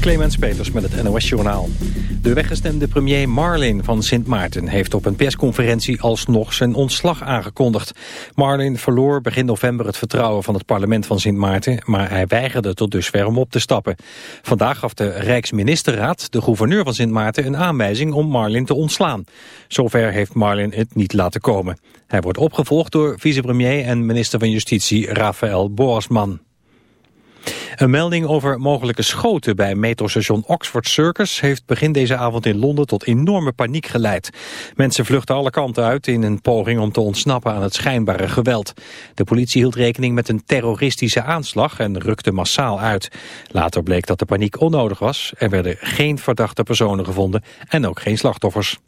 Clemens Peters met het NOS-journaal. De weggestemde premier Marlin van Sint Maarten heeft op een persconferentie alsnog zijn ontslag aangekondigd. Marlin verloor begin november het vertrouwen van het parlement van Sint Maarten, maar hij weigerde tot dusver om op te stappen. Vandaag gaf de Rijksministerraad de gouverneur van Sint Maarten een aanwijzing om Marlin te ontslaan. Zover heeft Marlin het niet laten komen. Hij wordt opgevolgd door vicepremier en minister van Justitie Rafael Boasman. Een melding over mogelijke schoten bij metrostation Oxford Circus heeft begin deze avond in Londen tot enorme paniek geleid. Mensen vluchten alle kanten uit in een poging om te ontsnappen aan het schijnbare geweld. De politie hield rekening met een terroristische aanslag en rukte massaal uit. Later bleek dat de paniek onnodig was. Er werden geen verdachte personen gevonden en ook geen slachtoffers.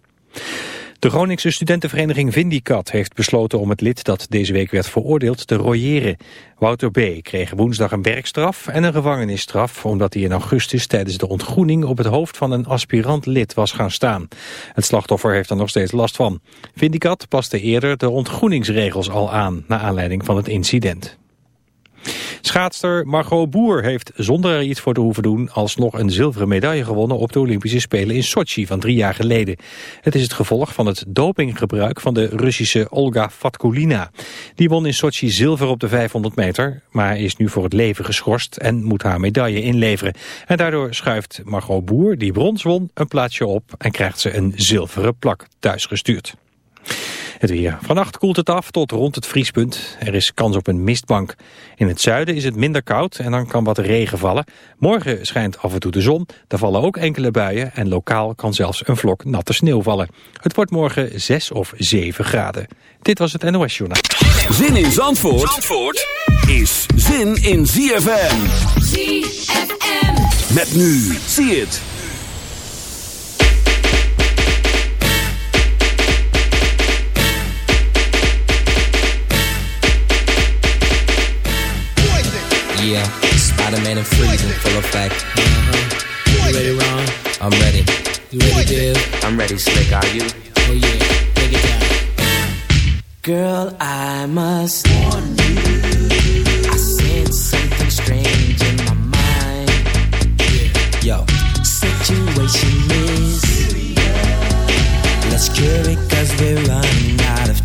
De Groningse studentenvereniging Vindicat heeft besloten om het lid dat deze week werd veroordeeld te royeren. Wouter B. kreeg woensdag een werkstraf en een gevangenisstraf omdat hij in augustus tijdens de ontgroening op het hoofd van een aspirant lid was gaan staan. Het slachtoffer heeft er nog steeds last van. Vindicat paste eerder de ontgroeningsregels al aan, naar aanleiding van het incident. Schaatster Margot Boer heeft zonder er iets voor te hoeven doen... alsnog een zilveren medaille gewonnen op de Olympische Spelen in Sochi van drie jaar geleden. Het is het gevolg van het dopinggebruik van de Russische Olga Fatkulina. Die won in Sochi zilver op de 500 meter, maar is nu voor het leven geschorst... en moet haar medaille inleveren. En daardoor schuift Margot Boer, die brons won, een plaatsje op... en krijgt ze een zilveren plak thuisgestuurd. Het weer. Vannacht koelt het af tot rond het vriespunt. Er is kans op een mistbank. In het zuiden is het minder koud en dan kan wat regen vallen. Morgen schijnt af en toe de zon. Er vallen ook enkele buien en lokaal kan zelfs een vlok natte sneeuw vallen. Het wordt morgen 6 of 7 graden. Dit was het NOS Journaal. Zin in Zandvoort, Zandvoort is zin in ZFM. ZFM. Met nu. Zie het. Yeah, Spider-Man and Freeze in full effect. Uh-huh. You ready, Ron? I'm ready. You ready, Dave? I'm ready, Slick. Are you? Oh yeah, take it down. Girl, I must warn you. I sense something strange in my mind. Yeah. Yo, situation is. Serious. Let's cure it cause we're running out of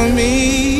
for me.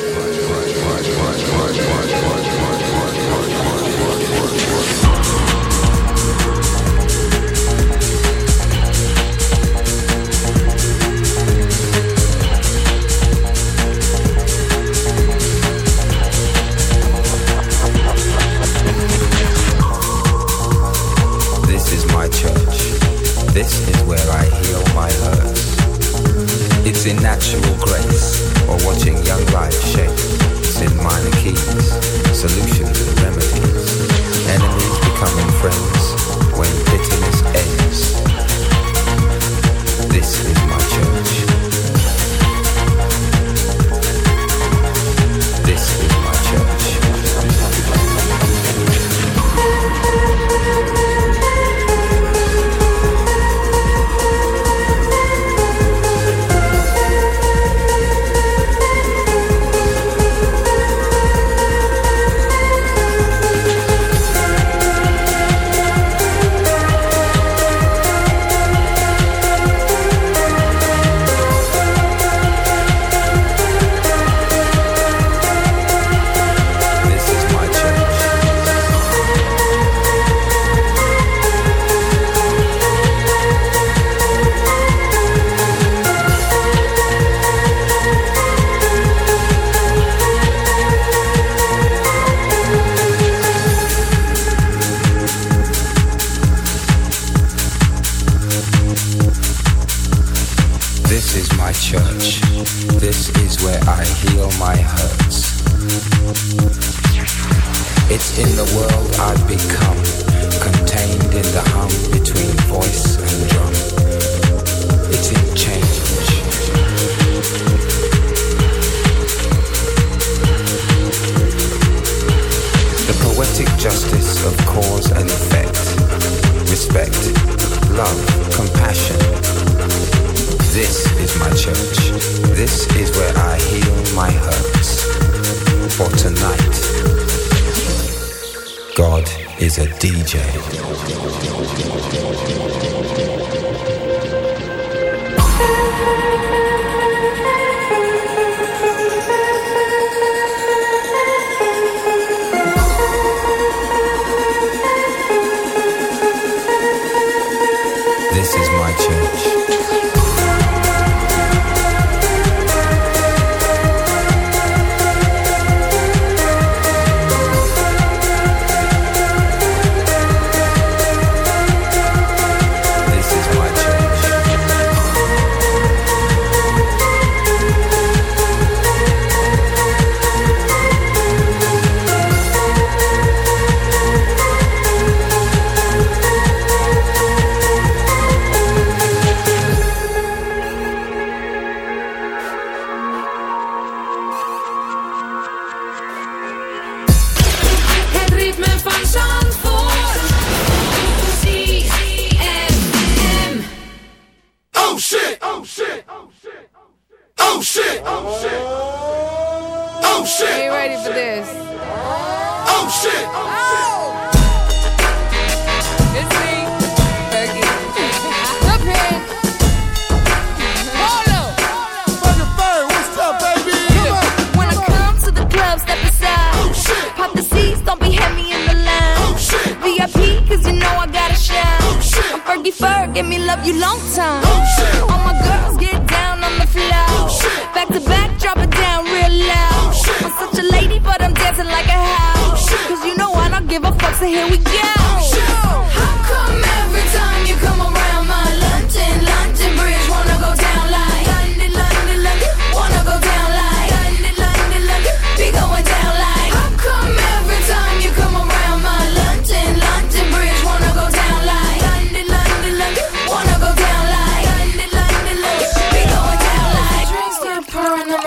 perpetual grace, or watching young lives shape, in minor keys, Solution.